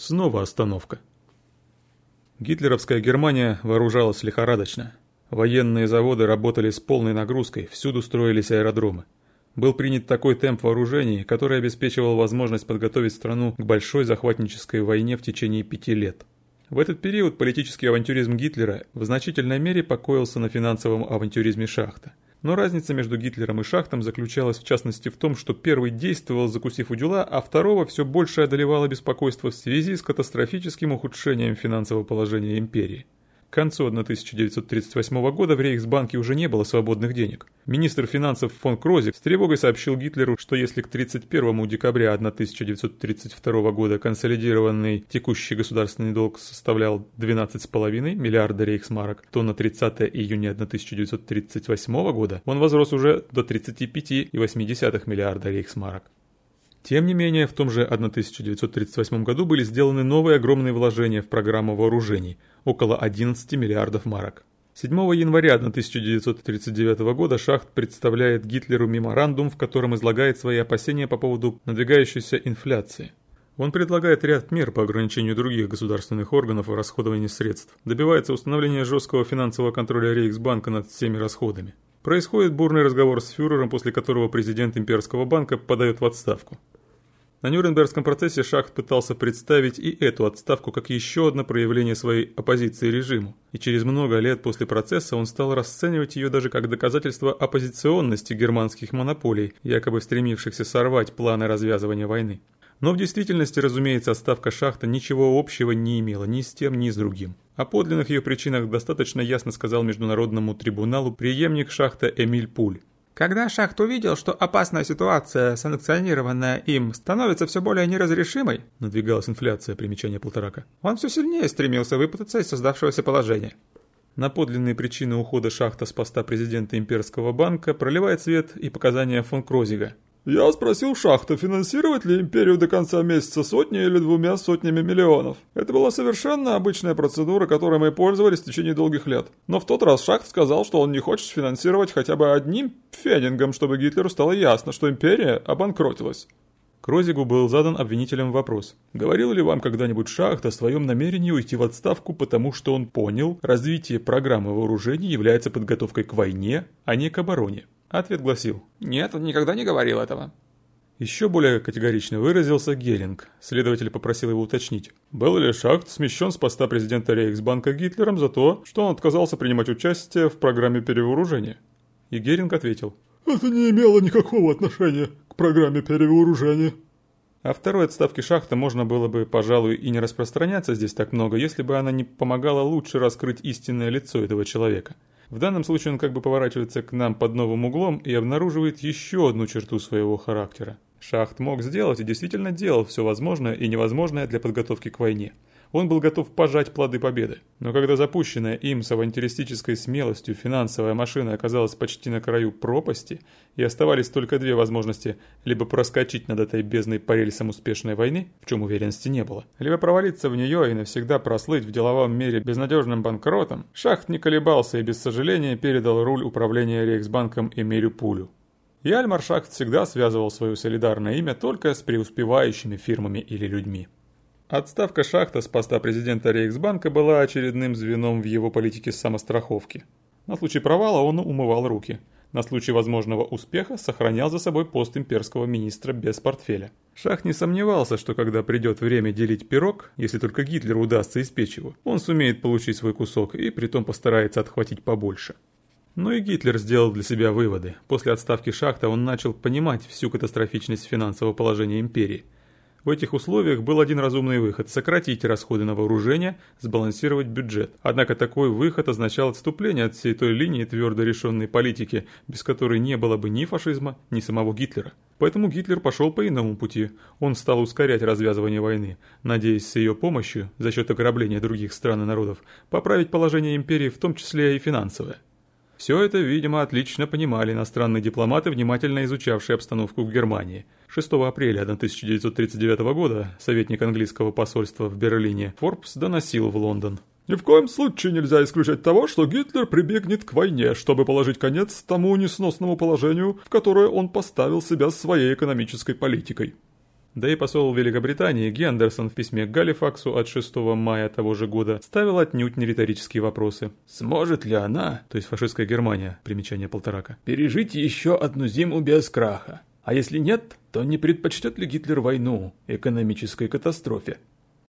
Снова остановка. Гитлеровская Германия вооружалась лихорадочно. Военные заводы работали с полной нагрузкой, всюду строились аэродромы. Был принят такой темп вооружений, который обеспечивал возможность подготовить страну к большой захватнической войне в течение пяти лет. В этот период политический авантюризм Гитлера в значительной мере покоился на финансовом авантюризме Шахта. Но разница между Гитлером и Шахтом заключалась в частности в том, что первый действовал, закусив у дела, а второго все больше одолевало беспокойство в связи с катастрофическим ухудшением финансового положения империи. К концу 1938 года в Рейхсбанке уже не было свободных денег. Министр финансов фон Крозик с тревогой сообщил Гитлеру, что если к 31 декабря 1932 года консолидированный текущий государственный долг составлял 12,5 миллиарда рейхсмарок, то на 30 июня 1938 года он возрос уже до 35,8 миллиарда рейхсмарок. Тем не менее, в том же 1938 году были сделаны новые огромные вложения в программу вооружений – около 11 миллиардов марок. 7 января 1939 года Шахт представляет Гитлеру меморандум, в котором излагает свои опасения по поводу надвигающейся инфляции. Он предлагает ряд мер по ограничению других государственных органов и расходованию средств, добивается установления жесткого финансового контроля Рейхсбанка над всеми расходами. Происходит бурный разговор с фюрером, после которого президент Имперского банка подает в отставку. На Нюрнбергском процессе Шахт пытался представить и эту отставку как еще одно проявление своей оппозиции режиму, и через много лет после процесса он стал расценивать ее даже как доказательство оппозиционности германских монополий, якобы стремившихся сорвать планы развязывания войны. Но в действительности, разумеется, отставка Шахта ничего общего не имела ни с тем, ни с другим. О подлинных ее причинах достаточно ясно сказал Международному трибуналу преемник Шахта Эмиль Пуль. Когда Шахт увидел, что опасная ситуация, санкционированная им, становится все более неразрешимой, надвигалась инфляция, примечание полторака, он все сильнее стремился выпутаться из создавшегося положения. На подлинные причины ухода Шахта с поста президента Имперского банка проливает свет и показания фон Крозига. Я спросил Шахта, финансировать ли империю до конца месяца сотней или двумя сотнями миллионов. Это была совершенно обычная процедура, которой мы пользовались в течение долгих лет. Но в тот раз Шахт сказал, что он не хочет финансировать хотя бы одним фенингом, чтобы Гитлеру стало ясно, что империя обанкротилась. Крозигу был задан обвинителем вопрос. Говорил ли вам когда-нибудь Шахт о своем намерении уйти в отставку, потому что он понял, развитие программы вооружений является подготовкой к войне, а не к обороне? Ответ гласил «Нет, он никогда не говорил этого». Еще более категорично выразился Геринг. Следователь попросил его уточнить. Был ли Шахт смещен с поста президента Рейхсбанка Гитлером за то, что он отказался принимать участие в программе перевооружения? И Геринг ответил. Это не имело никакого отношения к программе перевооружения. О второй отставке Шахта можно было бы, пожалуй, и не распространяться здесь так много, если бы она не помогала лучше раскрыть истинное лицо этого человека – в данном случае он как бы поворачивается к нам под новым углом и обнаруживает еще одну черту своего характера. Шахт мог сделать и действительно делал все возможное и невозможное для подготовки к войне он был готов пожать плоды победы. Но когда запущенная им с авантюристической смелостью финансовая машина оказалась почти на краю пропасти, и оставались только две возможности – либо проскочить над этой бездной по рельсам успешной войны, в чем уверенности не было, либо провалиться в нее и навсегда прослыть в деловом мире безнадежным банкротом, Шахт не колебался и без сожаления передал руль управления Рейхсбанком Эмилю Пулю. И Альмар Шахт всегда связывал свое солидарное имя только с преуспевающими фирмами или людьми. Отставка Шахта с поста президента Рейхсбанка была очередным звеном в его политике самостраховки. На случай провала он умывал руки. На случай возможного успеха сохранял за собой пост имперского министра без портфеля. Шах не сомневался, что когда придет время делить пирог, если только Гитлеру удастся испечь его, он сумеет получить свой кусок и притом постарается отхватить побольше. Но и Гитлер сделал для себя выводы. После отставки Шахта он начал понимать всю катастрофичность финансового положения империи – в этих условиях был один разумный выход – сократить расходы на вооружение, сбалансировать бюджет. Однако такой выход означал отступление от всей той линии твердо решенной политики, без которой не было бы ни фашизма, ни самого Гитлера. Поэтому Гитлер пошел по иному пути. Он стал ускорять развязывание войны, надеясь с ее помощью, за счет ограбления других стран и народов, поправить положение империи, в том числе и финансовое. Все это, видимо, отлично понимали иностранные дипломаты, внимательно изучавшие обстановку в Германии. 6 апреля 1939 года советник английского посольства в Берлине Форбс доносил в Лондон. Ни в коем случае нельзя исключать того, что Гитлер прибегнет к войне, чтобы положить конец тому несносному положению, в которое он поставил себя своей экономической политикой. Да и посол Великобритании Гендерсон в письме к Галифаксу от 6 мая того же года ставил отнюдь не риторические вопросы. Сможет ли она, то есть фашистская Германия, примечание полторака, пережить еще одну зиму без краха? А если нет, то не предпочтет ли Гитлер войну экономической катастрофе?